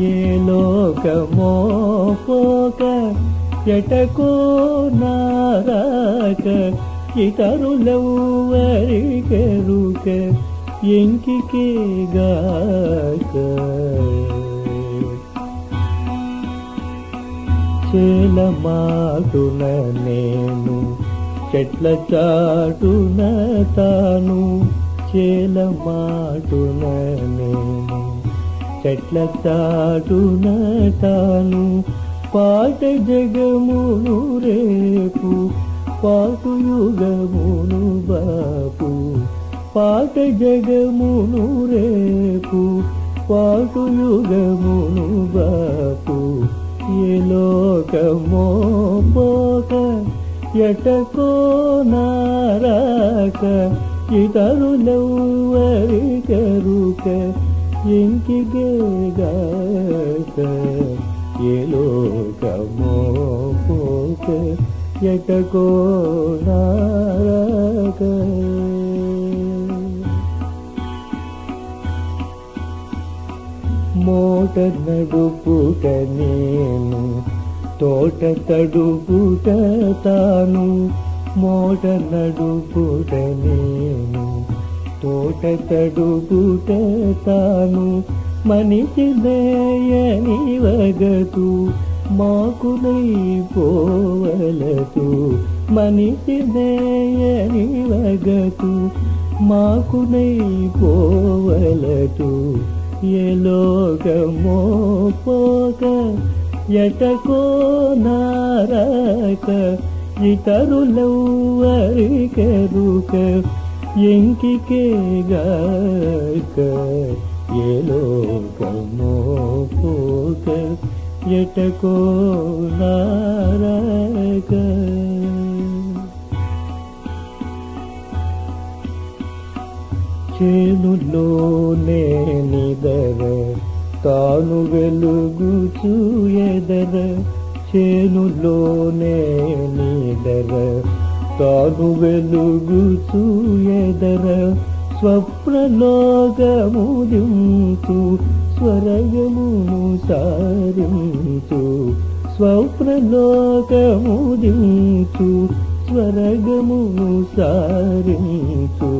ఏ లోకమో పోక ఎటకో నారాక ఇతరులెవ్వరికెరుక చేల మాటున నేను చెట్ల చాటున తాను చేల మాటున నేను. చెట్ల చాటున తాను పాట జగమును రేపు పాటు యుగమును బాపు. పాట జగమును రేపు పాటు యుగమును బాపు. ఏ లోకమో పోక ఎటకో నారాక ఇతరులెవ్వరికరుక కరుక ఏ లోకమో పోక మోట నడుపుట నేను తోట తడుపుట తాను మోట నడుపుట నేను తోట తడుపుట తాను మనిషి దయని వగతు మాకునై పోవలతు మనిషి దయని వగతు మాకునై పోవలతు ఏ లోకమో పోక ఎటకో నారక ఇతరులెవ్వరికెరుక ఎంకికేగాక ఏ లోకమో పోక ఎటకో నారాక చేనులోనే నిదర తాను వెలుగు చూయదర చేనులోనే నిదర. తాను వెలుగుచు ఎదర స్వప్నలోకముదింతు స్వరగమును సారింతు స్వప్నలోకముదింతు స్వరగమును సారింతు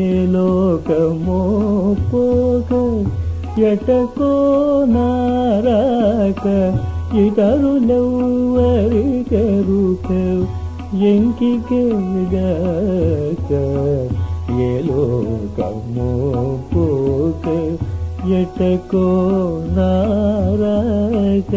ఏ లోకమో పోక ఎటకో నారాక ఇతరులెవ్వరికెరుక ఎంకికెగాక ఏ లోకమో పోక ఎటకో నారాక.